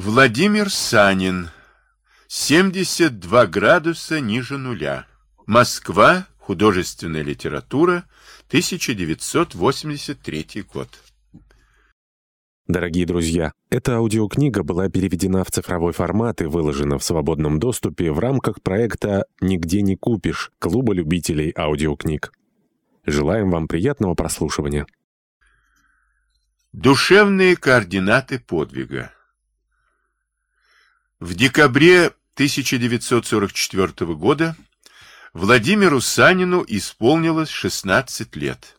Владимир Санин. 72 градуса ниже нуля. Москва. Художественная литература. 1983 год. Дорогие друзья, эта аудиокнига была переведена в цифровой формат и выложена в свободном доступе в рамках проекта «Нигде не купишь» Клуба любителей аудиокниг. Желаем вам приятного прослушивания. Душевные координаты подвига. В декабре 1944 года Владимиру Санину исполнилось 16 лет.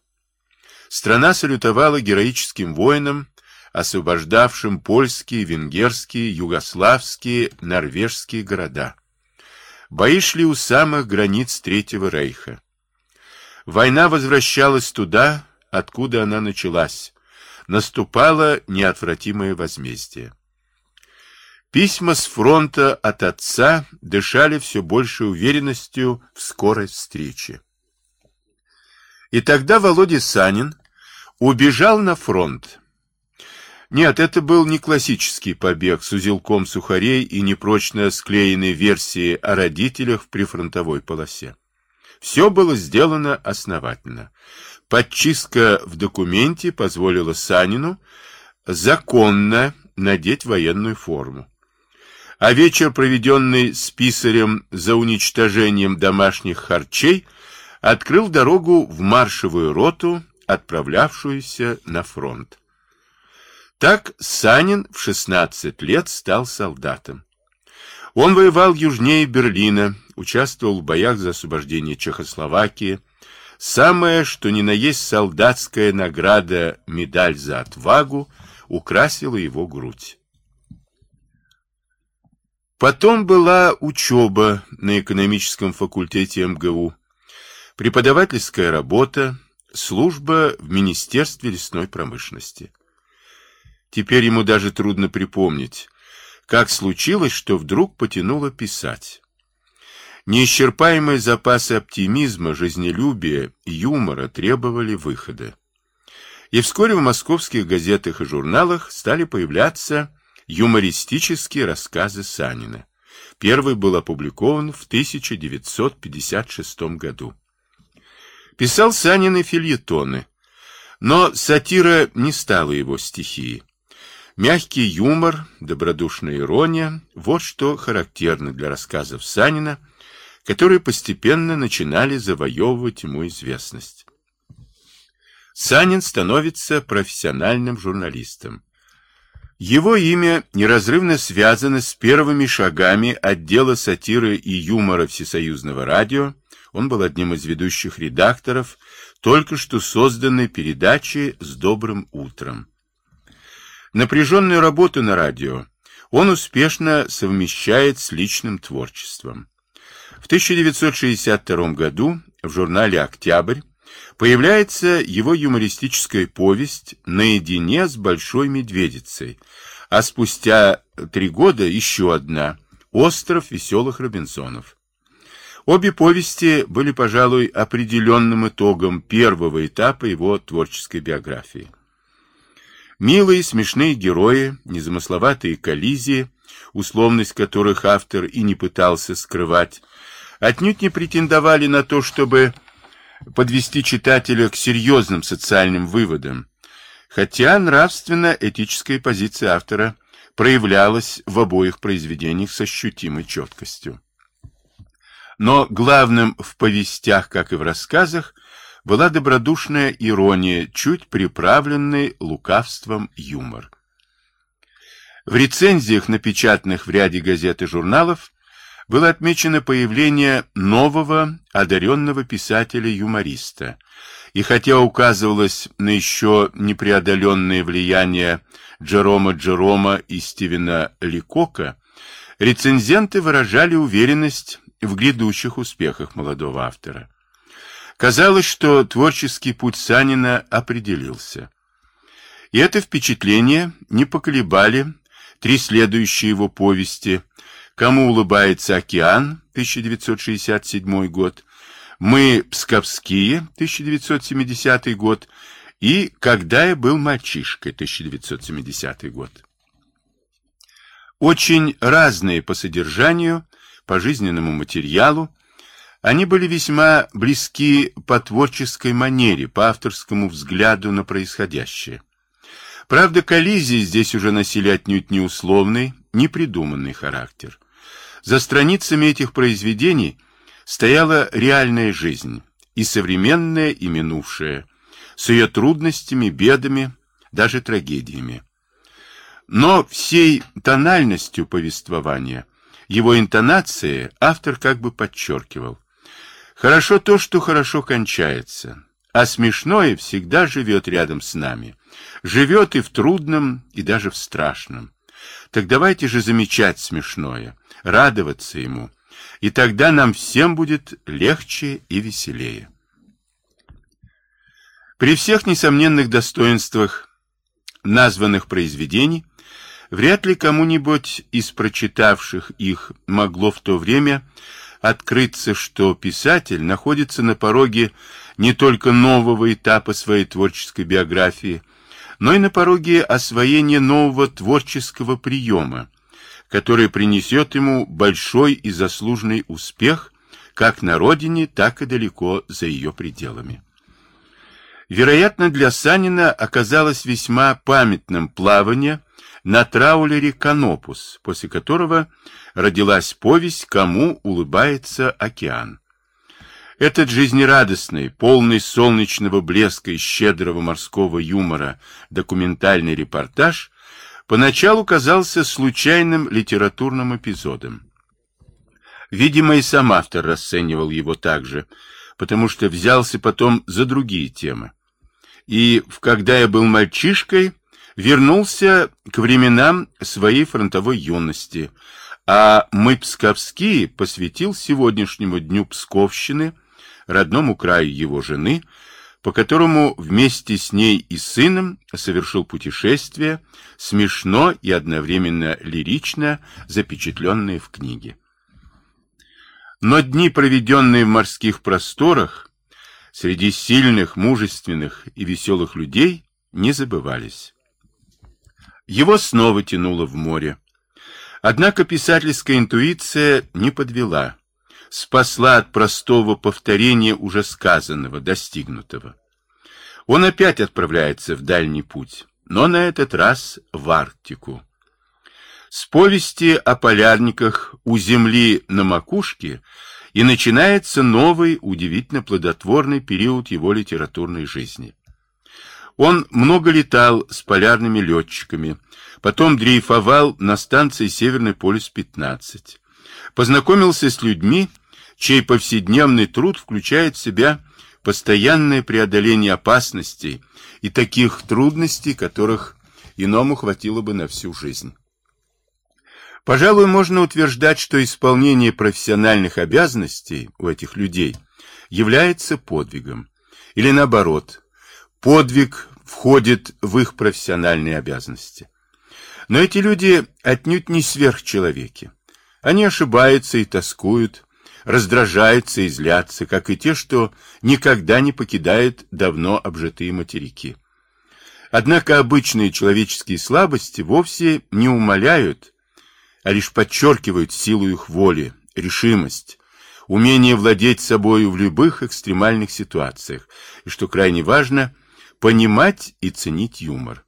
Страна салютовала героическим воинам, освобождавшим польские, венгерские, югославские, норвежские города. Бои шли у самых границ Третьего Рейха. Война возвращалась туда, откуда она началась. Наступало неотвратимое возмездие. Письма с фронта от отца дышали все большей уверенностью в скорой встрече. И тогда Володя Санин убежал на фронт. Нет, это был не классический побег с узелком сухарей и непрочно склеенной версией о родителях в прифронтовой полосе. Все было сделано основательно. Подчистка в документе позволила Санину законно надеть военную форму а вечер, проведенный с писарем за уничтожением домашних харчей, открыл дорогу в маршевую роту, отправлявшуюся на фронт. Так Санин в 16 лет стал солдатом. Он воевал южнее Берлина, участвовал в боях за освобождение Чехословакии. Самое, что ни на есть солдатская награда, медаль за отвагу, украсила его грудь. Потом была учеба на экономическом факультете МГУ, преподавательская работа, служба в Министерстве лесной промышленности. Теперь ему даже трудно припомнить, как случилось, что вдруг потянуло писать. Неисчерпаемые запасы оптимизма, жизнелюбия и юмора требовали выхода. И вскоре в московских газетах и журналах стали появляться Юмористические рассказы Санина. Первый был опубликован в 1956 году. Писал Санин и фильетоны, но сатира не стала его стихией. Мягкий юмор, добродушная ирония – вот что характерно для рассказов Санина, которые постепенно начинали завоевывать ему известность. Санин становится профессиональным журналистом. Его имя неразрывно связано с первыми шагами отдела сатиры и юмора Всесоюзного радио. Он был одним из ведущих редакторов только что созданной передачи «С добрым утром». Напряженную работу на радио он успешно совмещает с личным творчеством. В 1962 году в журнале «Октябрь» появляется его юмористическая повесть «Наедине с Большой Медведицей», а спустя три года еще одна «Остров веселых Робинсонов». Обе повести были, пожалуй, определенным итогом первого этапа его творческой биографии. Милые, смешные герои, незамысловатые коллизии, условность которых автор и не пытался скрывать, отнюдь не претендовали на то, чтобы подвести читателя к серьезным социальным выводам, хотя нравственно-этическая позиция автора проявлялась в обоих произведениях с ощутимой четкостью. Но главным в повестях, как и в рассказах, была добродушная ирония, чуть приправленный лукавством юмор. В рецензиях, напечатанных в ряде газет и журналов, было отмечено появление нового одаренного писателя-юмориста, и хотя указывалось на еще непреодоленное влияние Джерома Джерома и Стивена Ликока, рецензенты выражали уверенность в грядущих успехах молодого автора. Казалось, что творческий путь Санина определился. И это впечатление не поколебали три следующие его повести Кому улыбается океан, 1967 год, Мы Псковские, 1970 год, и Когда я был мальчишкой, 1970 год. Очень разные по содержанию, по жизненному материалу, они были весьма близки по творческой манере, по авторскому взгляду на происходящее. Правда, коллизии здесь уже носили отнюдь не условный, не придуманный характер. За страницами этих произведений стояла реальная жизнь, и современная, и минувшая, с ее трудностями, бедами, даже трагедиями. Но всей тональностью повествования, его интонацией автор как бы подчеркивал. Хорошо то, что хорошо кончается, а смешное всегда живет рядом с нами. Живет и в трудном, и даже в страшном. Так давайте же замечать смешное, радоваться ему, и тогда нам всем будет легче и веселее. При всех несомненных достоинствах названных произведений, вряд ли кому-нибудь из прочитавших их могло в то время открыться, что писатель находится на пороге не только нового этапа своей творческой биографии, но и на пороге освоения нового творческого приема, который принесет ему большой и заслуженный успех как на родине, так и далеко за ее пределами. Вероятно, для Санина оказалось весьма памятным плавание на траулере «Канопус», после которого родилась повесть «Кому улыбается океан». Этот жизнерадостный, полный солнечного блеска и щедрого морского юмора документальный репортаж поначалу казался случайным литературным эпизодом. Видимо, и сам автор расценивал его так же, потому что взялся потом за другие темы. И «Когда я был мальчишкой» вернулся к временам своей фронтовой юности, а мы, псковские, посвятил сегодняшнему дню Псковщины – родному краю его жены, по которому вместе с ней и сыном совершил путешествие, смешно и одновременно лирично запечатленное в книге. Но дни, проведенные в морских просторах, среди сильных, мужественных и веселых людей, не забывались. Его снова тянуло в море. Однако писательская интуиция не подвела спасла от простого повторения уже сказанного, достигнутого. Он опять отправляется в дальний путь, но на этот раз в Арктику. С повести о полярниках у Земли на макушке и начинается новый, удивительно плодотворный период его литературной жизни. Он много летал с полярными летчиками, потом дрейфовал на станции Северный полюс-15, познакомился с людьми, чей повседневный труд включает в себя постоянное преодоление опасностей и таких трудностей, которых иному хватило бы на всю жизнь. Пожалуй, можно утверждать, что исполнение профессиональных обязанностей у этих людей является подвигом. Или наоборот, подвиг входит в их профессиональные обязанности. Но эти люди отнюдь не сверхчеловеки. Они ошибаются и тоскуют, раздражаются и злятся, как и те, что никогда не покидают давно обжитые материки. Однако обычные человеческие слабости вовсе не умаляют, а лишь подчеркивают силу их воли, решимость, умение владеть собою в любых экстремальных ситуациях, и, что крайне важно, понимать и ценить юмор.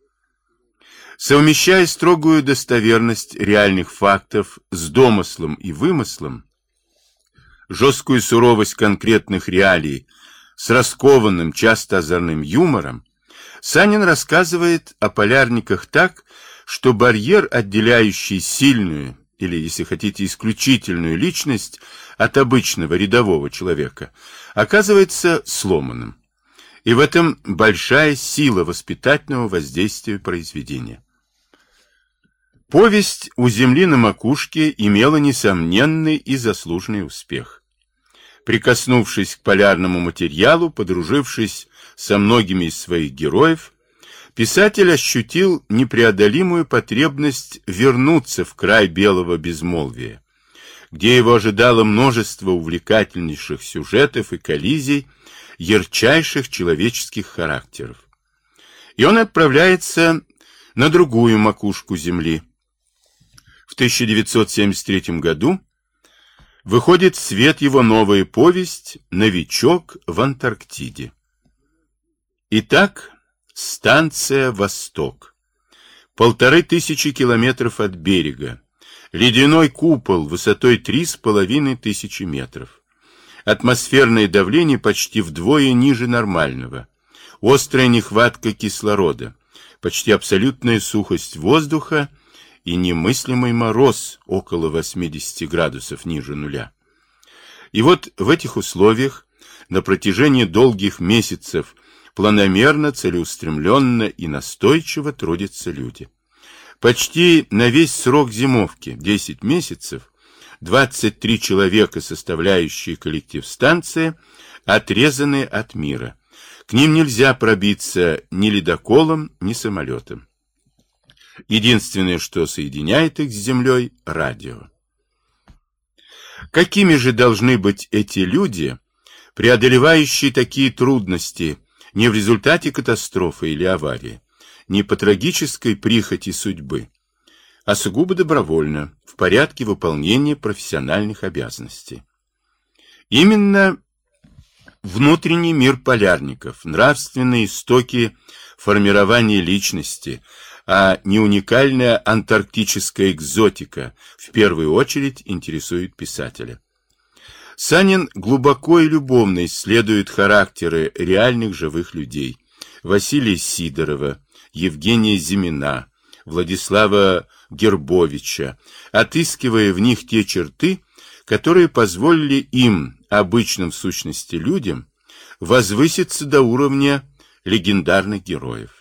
Совмещая строгую достоверность реальных фактов с домыслом и вымыслом, жесткую суровость конкретных реалий с раскованным, часто озорным юмором, Санин рассказывает о полярниках так, что барьер, отделяющий сильную или, если хотите, исключительную личность от обычного рядового человека, оказывается сломанным. И в этом большая сила воспитательного воздействия произведения. Повесть «У земли на макушке» имела несомненный и заслуженный успех прикоснувшись к полярному материалу, подружившись со многими из своих героев, писатель ощутил непреодолимую потребность вернуться в край белого безмолвия, где его ожидало множество увлекательнейших сюжетов и коллизий, ярчайших человеческих характеров. И он отправляется на другую макушку земли. В 1973 году выходит в свет его новая повесть «Новичок в Антарктиде». Итак, станция «Восток». Полторы тысячи километров от берега. Ледяной купол высотой три с половиной тысячи метров. Атмосферное давление почти вдвое ниже нормального. Острая нехватка кислорода. Почти абсолютная сухость воздуха – и немыслимый мороз около 80 градусов ниже нуля. И вот в этих условиях на протяжении долгих месяцев планомерно, целеустремленно и настойчиво трудятся люди. Почти на весь срок зимовки, 10 месяцев, 23 человека, составляющие коллектив станции, отрезаны от мира. К ним нельзя пробиться ни ледоколом, ни самолетом. Единственное, что соединяет их с Землей – радио. Какими же должны быть эти люди, преодолевающие такие трудности не в результате катастрофы или аварии, не по трагической прихоти судьбы, а сугубо добровольно, в порядке выполнения профессиональных обязанностей? Именно внутренний мир полярников, нравственные истоки формирования личности – а не уникальная антарктическая экзотика в первую очередь интересует писателя. Санин глубоко и любовно исследует характеры реальных живых людей. Василия Сидорова, Евгения Зимина, Владислава Гербовича, отыскивая в них те черты, которые позволили им, обычным в сущности людям, возвыситься до уровня легендарных героев.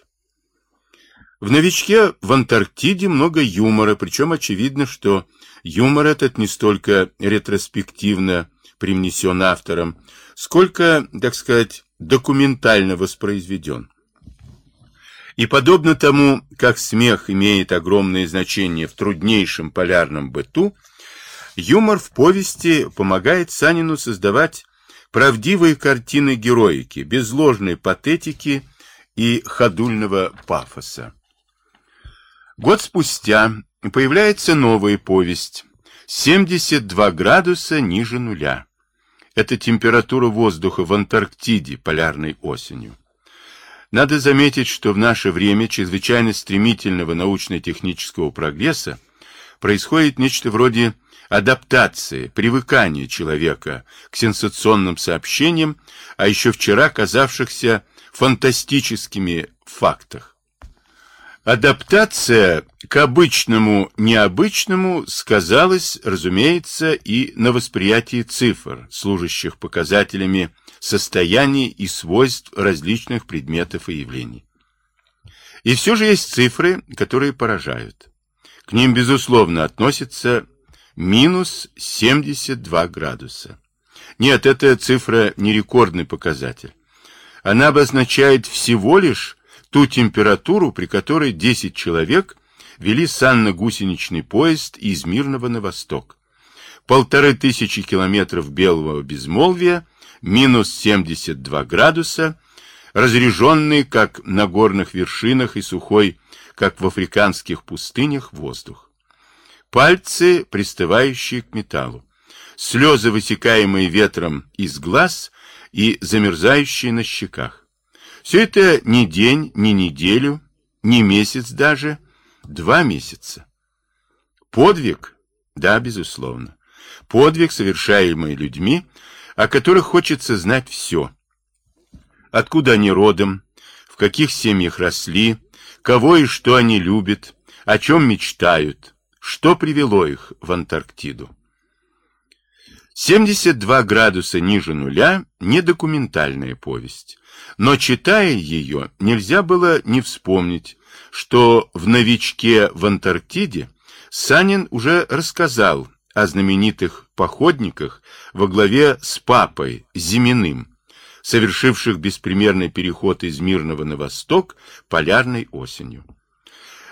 В «Новичке» в Антарктиде много юмора, причем очевидно, что юмор этот не столько ретроспективно привнесен автором, сколько, так сказать, документально воспроизведен. И подобно тому, как смех имеет огромное значение в труднейшем полярном быту, юмор в повести помогает Санину создавать правдивые картины героики, без ложной патетики и ходульного пафоса. Год спустя появляется новая повесть «72 градуса ниже нуля». Это температура воздуха в Антарктиде полярной осенью. Надо заметить, что в наше время чрезвычайно стремительного научно-технического прогресса происходит нечто вроде адаптации, привыкания человека к сенсационным сообщениям, а еще вчера казавшихся фантастическими фактах. Адаптация к обычному необычному сказалась, разумеется, и на восприятии цифр, служащих показателями состояний и свойств различных предметов и явлений. И все же есть цифры, которые поражают. К ним, безусловно, относится минус 72 градуса. Нет, эта цифра не рекордный показатель. Она обозначает всего лишь ту температуру, при которой 10 человек вели санно-гусеничный поезд из Мирного на восток. Полторы тысячи километров белого безмолвия, минус 72 градуса, разреженный, как на горных вершинах, и сухой, как в африканских пустынях, воздух. Пальцы, пристывающие к металлу. Слезы, высекаемые ветром из глаз и замерзающие на щеках. Все это не день, не неделю, не месяц даже, два месяца. Подвиг? Да, безусловно. Подвиг, совершаемый людьми, о которых хочется знать все. Откуда они родом, в каких семьях росли, кого и что они любят, о чем мечтают, что привело их в Антарктиду. 72 градуса ниже нуля – не документальная повесть. Но читая ее, нельзя было не вспомнить, что в «Новичке в Антарктиде» Санин уже рассказал о знаменитых походниках во главе с папой Зиминым, совершивших беспримерный переход из Мирного на восток полярной осенью.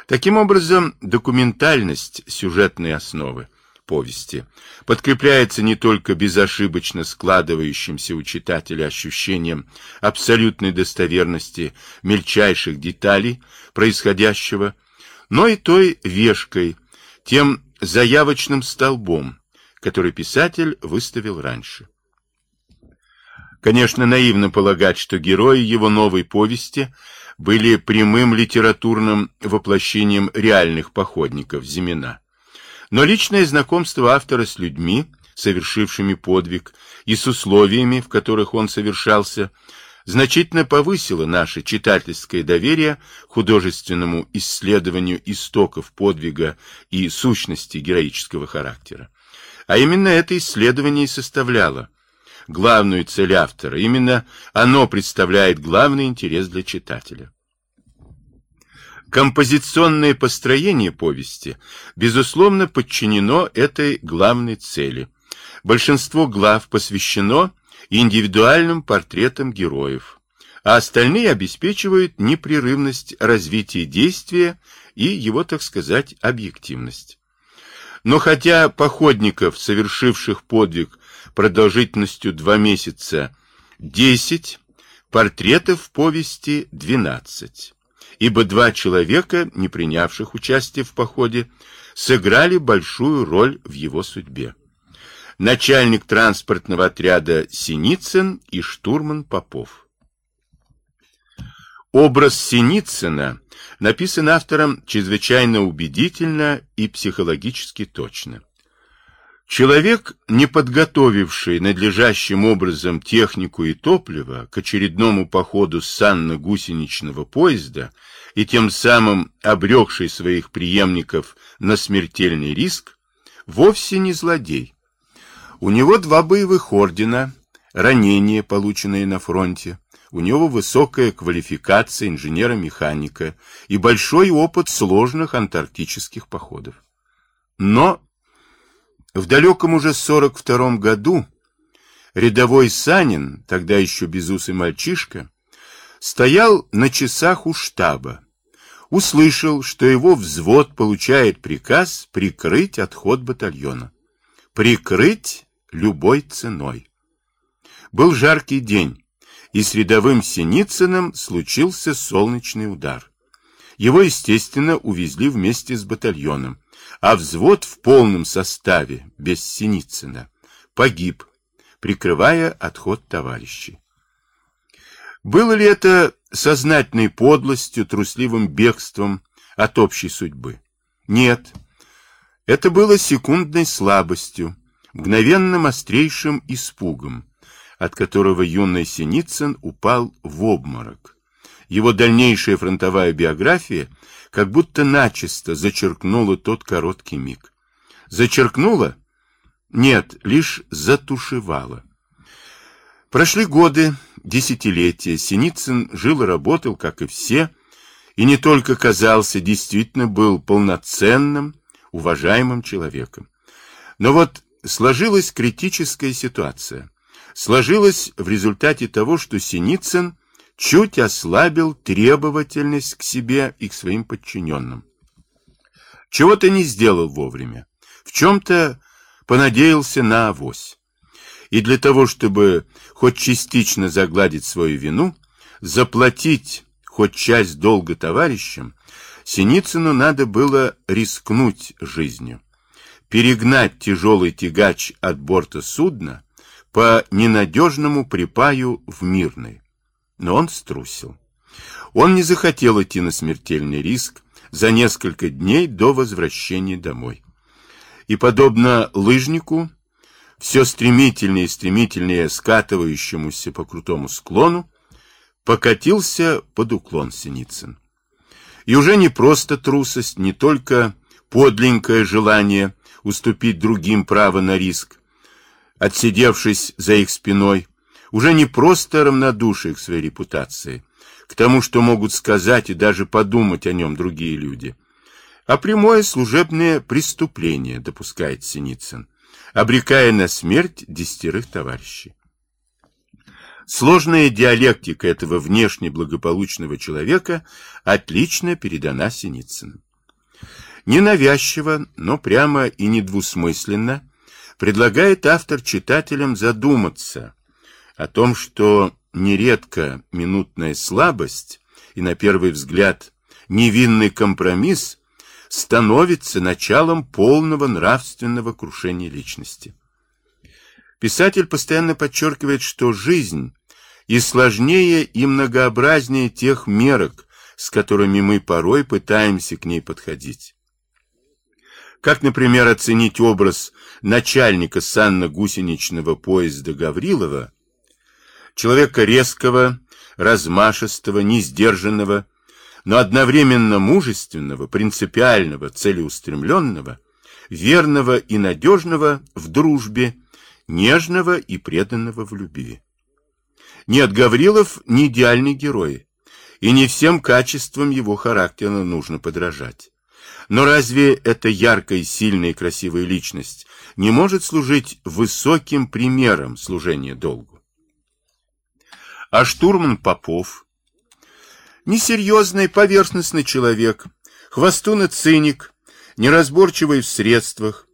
Таким образом, документальность сюжетной основы повести подкрепляется не только безошибочно складывающимся у читателя ощущением абсолютной достоверности мельчайших деталей происходящего, но и той вешкой, тем заявочным столбом, который писатель выставил раньше. Конечно, наивно полагать, что герои его новой повести были прямым литературным воплощением реальных походников Зимина. Но личное знакомство автора с людьми, совершившими подвиг, и с условиями, в которых он совершался, значительно повысило наше читательское доверие художественному исследованию истоков подвига и сущности героического характера. А именно это исследование и составляло главную цель автора. Именно оно представляет главный интерес для читателя. Композиционное построение повести, безусловно, подчинено этой главной цели. Большинство глав посвящено индивидуальным портретам героев, а остальные обеспечивают непрерывность развития действия и его, так сказать, объективность. Но хотя походников, совершивших подвиг продолжительностью два месяца, 10, портретов в повести 12, ибо два человека, не принявших участие в походе, сыграли большую роль в его судьбе. Начальник транспортного отряда Синицын и штурман Попов. Образ Синицына написан автором чрезвычайно убедительно и психологически точно. Человек, не подготовивший надлежащим образом технику и топливо к очередному походу санно-гусеничного поезда и тем самым обрекший своих преемников на смертельный риск, вовсе не злодей. У него два боевых ордена, ранения, полученные на фронте, у него высокая квалификация инженера-механика и большой опыт сложных антарктических походов. Но в далеком уже 42-м году рядовой Санин, тогда еще безусый мальчишка, стоял на часах у штаба, услышал, что его взвод получает приказ прикрыть отход батальона. Прикрыть любой ценой. Был жаркий день, и с рядовым Синицыным случился солнечный удар. Его, естественно, увезли вместе с батальоном, а взвод в полном составе, без Синицына, погиб, прикрывая отход товарищей. Было ли это сознательной подлостью, трусливым бегством от общей судьбы? Нет. Это было секундной слабостью, мгновенным острейшим испугом, от которого юный Синицын упал в обморок. Его дальнейшая фронтовая биография как будто начисто зачеркнула тот короткий миг. Зачеркнула? Нет, лишь затушевала. Прошли годы, десятилетия. Синицын жил и работал, как и все, и не только казался, действительно был полноценным, уважаемым человеком. Но вот сложилась критическая ситуация. Сложилась в результате того, что Синицын чуть ослабил требовательность к себе и к своим подчиненным. Чего-то не сделал вовремя, в чем-то понадеялся на авось. И для того, чтобы хоть частично загладить свою вину, заплатить хоть часть долга товарищам, Синицыну надо было рискнуть жизнью, перегнать тяжелый тягач от борта судна по ненадежному припаю в мирный. Но он струсил. Он не захотел идти на смертельный риск за несколько дней до возвращения домой. И, подобно лыжнику, все стремительнее и стремительнее скатывающемуся по крутому склону, покатился под уклон Синицын. И уже не просто трусость, не только подленькое желание уступить другим право на риск, отсидевшись за их спиной, уже не просто равнодушие к своей репутации, к тому, что могут сказать и даже подумать о нем другие люди, а прямое служебное преступление, допускает Синицын, обрекая на смерть десятерых товарищей. Сложная диалектика этого внешне благополучного человека отлично передана Синицыным. Ненавязчиво, но прямо и недвусмысленно предлагает автор читателям задуматься о том, что нередко минутная слабость и, на первый взгляд, невинный компромисс становится началом полного нравственного крушения личности. Писатель постоянно подчеркивает, что жизнь и сложнее и многообразнее тех мерок, с которыми мы порой пытаемся к ней подходить. Как, например, оценить образ начальника санно-гусеничного поезда Гаврилова, человека резкого, размашистого, несдержанного, но одновременно мужественного, принципиального, целеустремленного, верного и надежного в дружбе, нежного и преданного в любви. Нет, Гаврилов не идеальный герой, и не всем качествам его характера нужно подражать. Но разве эта яркая, сильная и красивая личность не может служить высоким примером служения долгу? А штурман Попов Несерьезный, поверхностный человек, хвостун и циник, неразборчивый в средствах.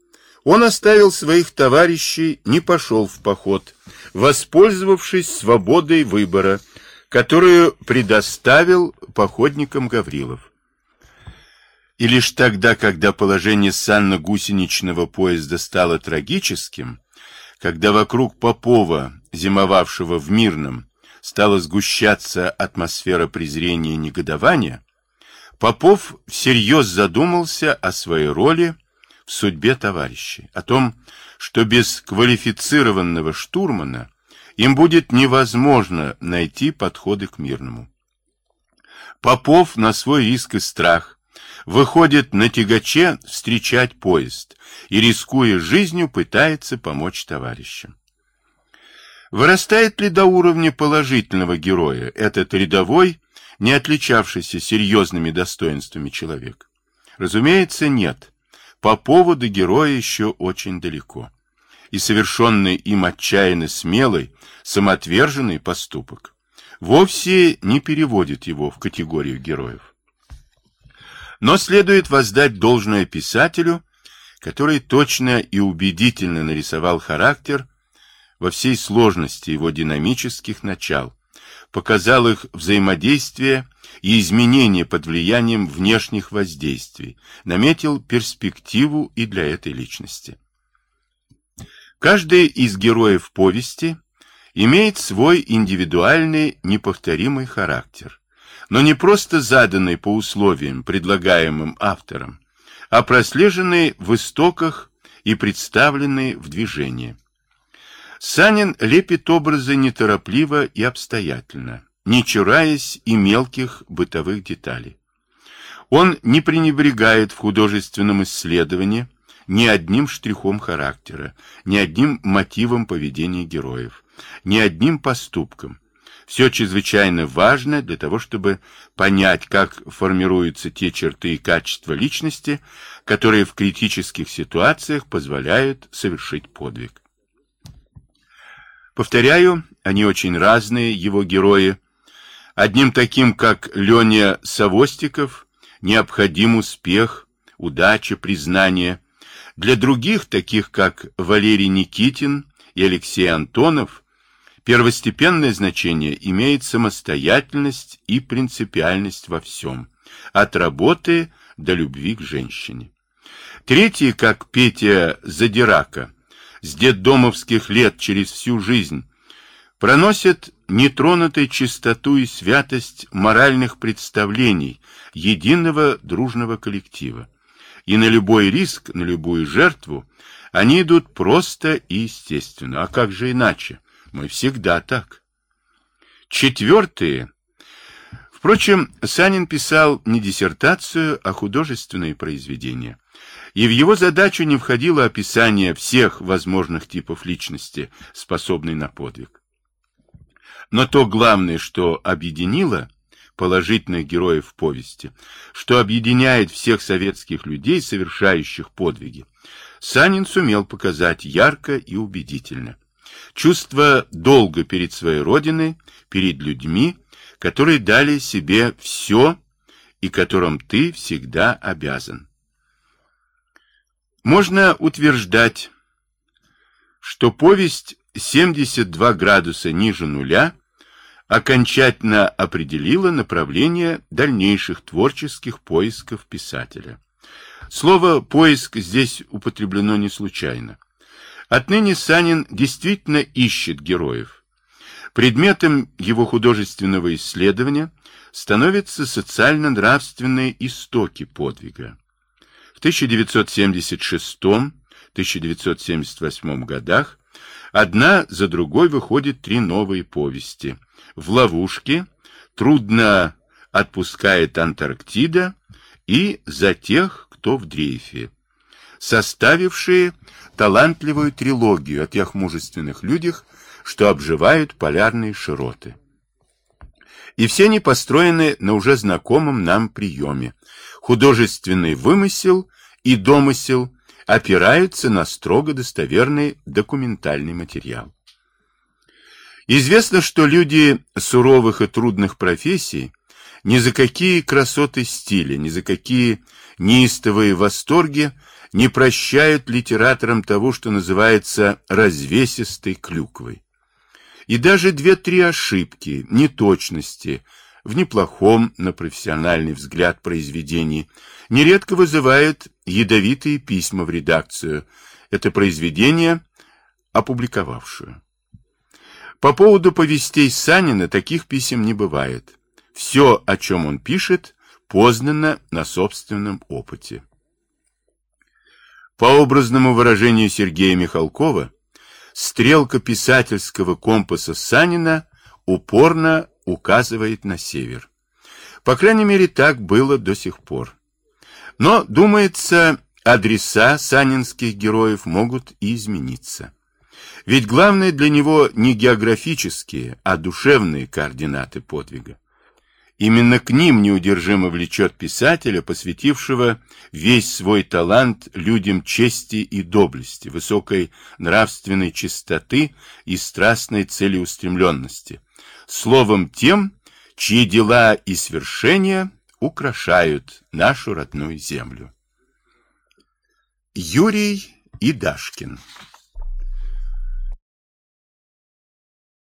Он оставил своих товарищей, не пошел в поход, воспользовавшись свободой выбора, которую предоставил походникам Гаврилов. И лишь тогда, когда положение санно-гусеничного поезда стало трагическим, когда вокруг Попова, зимовавшего в Мирном, стала сгущаться атмосфера презрения и негодования, Попов всерьез задумался о своей роли в судьбе товарищей, о том, что без квалифицированного штурмана им будет невозможно найти подходы к мирному. Попов на свой риск и страх выходит на тягаче встречать поезд и, рискуя жизнью, пытается помочь товарищам. Вырастает ли до уровня положительного героя этот рядовой, не отличавшийся серьезными достоинствами человек? Разумеется, нет. По поводу героя еще очень далеко. И совершенный им отчаянно смелый, самоотверженный поступок вовсе не переводит его в категорию героев. Но следует воздать должное писателю, который точно и убедительно нарисовал характер во всей сложности его динамических начал, показал их взаимодействие и изменения под влиянием внешних воздействий, наметил перспективу и для этой личности. Каждый из героев повести имеет свой индивидуальный неповторимый характер, но не просто заданный по условиям, предлагаемым автором, а прослеженный в истоках и представленный в движении. Санин лепит образы неторопливо и обстоятельно, не чураясь и мелких бытовых деталей. Он не пренебрегает в художественном исследовании ни одним штрихом характера, ни одним мотивом поведения героев, ни одним поступком. Все чрезвычайно важно для того, чтобы понять, как формируются те черты и качества личности, которые в критических ситуациях позволяют совершить подвиг. Повторяю, они очень разные, его герои. Одним таким, как Леня Савостиков, необходим успех, удача, признание. Для других, таких как Валерий Никитин и Алексей Антонов, первостепенное значение имеет самостоятельность и принципиальность во всем, от работы до любви к женщине. Третий, как Петя Задирака, с детдомовских лет через всю жизнь, проносят нетронутой чистоту и святость моральных представлений единого дружного коллектива. И на любой риск, на любую жертву они идут просто и естественно. А как же иначе? Мы всегда так. Четвертые. Впрочем, Санин писал не диссертацию, а художественные произведения и в его задачу не входило описание всех возможных типов личности, способной на подвиг. Но то главное, что объединило положительных героев повести, что объединяет всех советских людей, совершающих подвиги, Санин сумел показать ярко и убедительно. Чувство долга перед своей родиной, перед людьми, которые дали себе все и которым ты всегда обязан. Можно утверждать, что повесть «72 градуса ниже нуля» окончательно определила направление дальнейших творческих поисков писателя. Слово «поиск» здесь употреблено не случайно. Отныне Санин действительно ищет героев. Предметом его художественного исследования становятся социально-нравственные истоки подвига. В 1976-1978 годах одна за другой выходят три новые повести. «В ловушке», «Трудно отпускает Антарктида» и «За тех, кто в дрейфе», составившие талантливую трилогию о тех мужественных людях, что обживают полярные широты. И все они построены на уже знакомом нам приеме. Художественный вымысел и домысел опираются на строго достоверный документальный материал. Известно, что люди суровых и трудных профессий ни за какие красоты стиля, ни за какие неистовые восторги не прощают литераторам того, что называется развесистой клюквой. И даже две-три ошибки, неточности в неплохом, на профессиональный взгляд произведении нередко вызывают ядовитые письма в редакцию, это произведение опубликовавшую. По поводу повестей Санина таких писем не бывает. Все, о чем он пишет, познано на собственном опыте. По образному выражению Сергея Михалкова, стрелка писательского компаса Санина упорно указывает на север. По крайней мере, так было до сих пор. Но, думается, адреса санинских героев могут и измениться. Ведь главное для него не географические, а душевные координаты подвига. Именно к ним неудержимо влечет писателя, посвятившего весь свой талант людям чести и доблести, высокой нравственной чистоты и страстной целеустремленности, словом тем, чьи дела и свершения украшают нашу родную землю. Юрий Идашкин